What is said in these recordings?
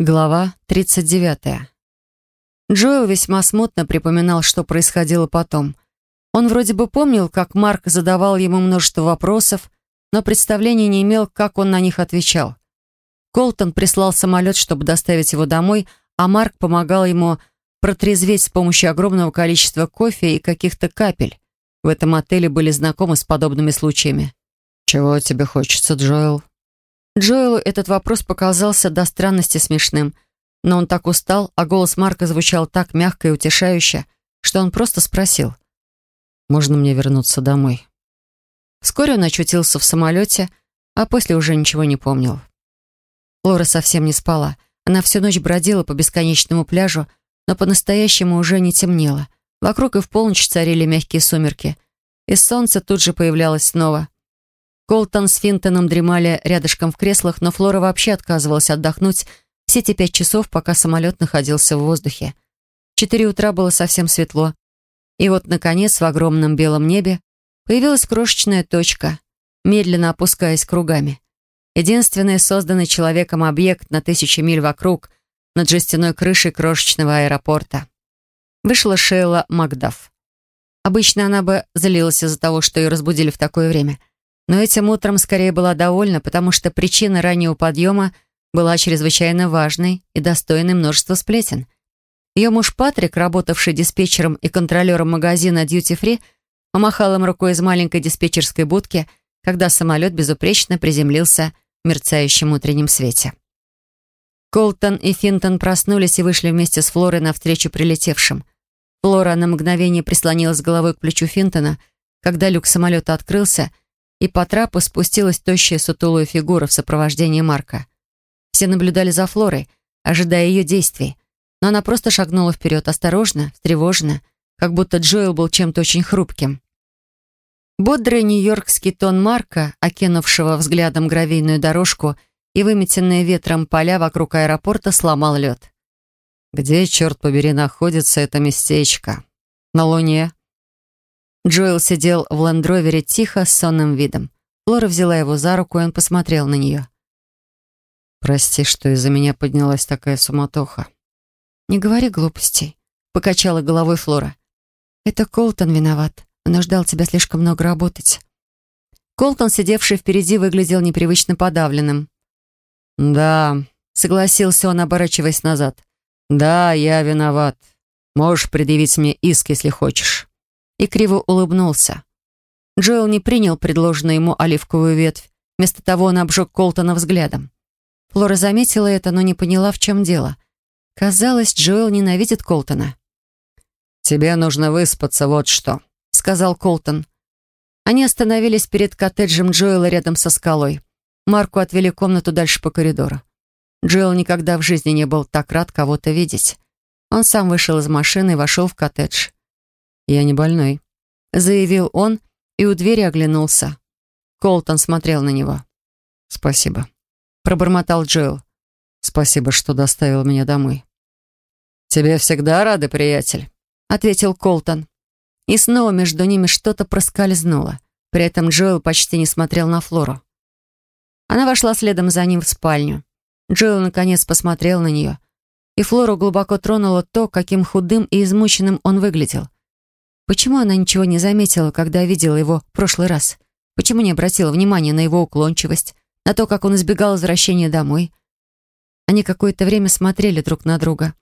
Глава 39. Джоэл весьма смутно припоминал, что происходило потом. Он вроде бы помнил, как Марк задавал ему множество вопросов, но представления не имел, как он на них отвечал. Колтон прислал самолет, чтобы доставить его домой, а Марк помогал ему протрезветь с помощью огромного количества кофе и каких-то капель. В этом отеле были знакомы с подобными случаями. «Чего тебе хочется, Джоэл?» Джоэлу этот вопрос показался до странности смешным, но он так устал, а голос Марка звучал так мягко и утешающе, что он просто спросил. «Можно мне вернуться домой?» Вскоре он очутился в самолете, а после уже ничего не помнил. Лора совсем не спала. Она всю ночь бродила по бесконечному пляжу, но по-настоящему уже не темнело. Вокруг и в полночь царили мягкие сумерки, и солнце тут же появлялось снова — Колтон с Финтоном дремали рядышком в креслах, но Флора вообще отказывалась отдохнуть все эти пять часов, пока самолет находился в воздухе. В четыре утра было совсем светло. И вот, наконец, в огромном белом небе появилась крошечная точка, медленно опускаясь кругами. Единственный созданный человеком объект на тысячи миль вокруг, над жестяной крышей крошечного аэропорта. Вышла Шейла Макдаф. Обычно она бы залилась из-за того, что ее разбудили в такое время — но этим утром скорее была довольна, потому что причина раннего подъема была чрезвычайно важной и достойной множества сплетен. Ее муж Патрик, работавший диспетчером и контролером магазина Duty Free, помахал им рукой из маленькой диспетчерской будки, когда самолет безупречно приземлился в мерцающем утреннем свете. Колтон и Финтон проснулись и вышли вместе с Флорой навстречу прилетевшим. Флора на мгновение прислонилась головой к плечу Финтона, когда люк самолета открылся — и по трапу спустилась тощая сутулая фигура в сопровождении Марка. Все наблюдали за Флорой, ожидая ее действий, но она просто шагнула вперед, осторожно, встревоженно, как будто Джоэл был чем-то очень хрупким. Бодрый нью-йоркский тон Марка, окинувшего взглядом гравийную дорожку и выметенные ветром поля вокруг аэропорта, сломал лед. «Где, черт побери, находится это местечко?» «На Луне», Джоэл сидел в лендровере тихо, с сонным видом. Флора взяла его за руку, и он посмотрел на нее. «Прости, что из-за меня поднялась такая суматоха». «Не говори глупостей», — покачала головой Флора. «Это Колтон виноват. Он ждал тебя слишком много работать». Колтон, сидевший впереди, выглядел непривычно подавленным. «Да», — согласился он, оборачиваясь назад. «Да, я виноват. Можешь предъявить мне иск, если хочешь» и криво улыбнулся. Джоэл не принял предложенную ему оливковую ветвь. Вместо того он обжег Колтона взглядом. Флора заметила это, но не поняла, в чем дело. Казалось, Джоэл ненавидит Колтона. «Тебе нужно выспаться, вот что», — сказал Колтон. Они остановились перед коттеджем Джоэла рядом со скалой. Марку отвели комнату дальше по коридору. Джоэл никогда в жизни не был так рад кого-то видеть. Он сам вышел из машины и вошел в коттедж. «Я не больной», — заявил он и у двери оглянулся. Колтон смотрел на него. «Спасибо», — пробормотал Джоэл. «Спасибо, что доставил меня домой». «Тебе всегда рады, приятель», — ответил Колтон. И снова между ними что-то проскользнуло. При этом Джоэл почти не смотрел на Флору. Она вошла следом за ним в спальню. Джоэл наконец посмотрел на нее. И Флору глубоко тронуло то, каким худым и измученным он выглядел. Почему она ничего не заметила, когда видела его в прошлый раз? Почему не обратила внимания на его уклончивость, на то, как он избегал возвращения домой? Они какое-то время смотрели друг на друга.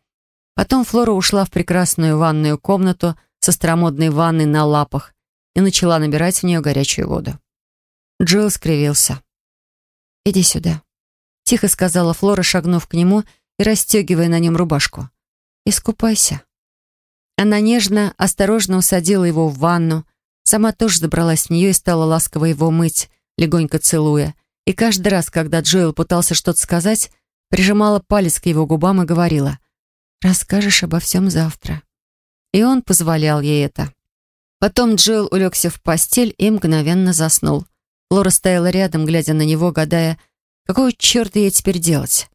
Потом Флора ушла в прекрасную ванную комнату со старомодной ванной на лапах и начала набирать в нее горячую воду. Джилл скривился. «Иди сюда», — тихо сказала Флора, шагнув к нему и расстегивая на нем рубашку. «Искупайся». Она нежно, осторожно усадила его в ванну, сама тоже забралась в нее и стала ласково его мыть, легонько целуя. И каждый раз, когда Джоэл пытался что-то сказать, прижимала палец к его губам и говорила «Расскажешь обо всем завтра». И он позволял ей это. Потом Джоэл улегся в постель и мгновенно заснул. Лора стояла рядом, глядя на него, гадая, какого черта ей теперь делать.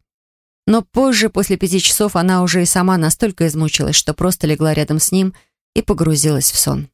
Но позже, после пяти часов, она уже и сама настолько измучилась, что просто легла рядом с ним и погрузилась в сон.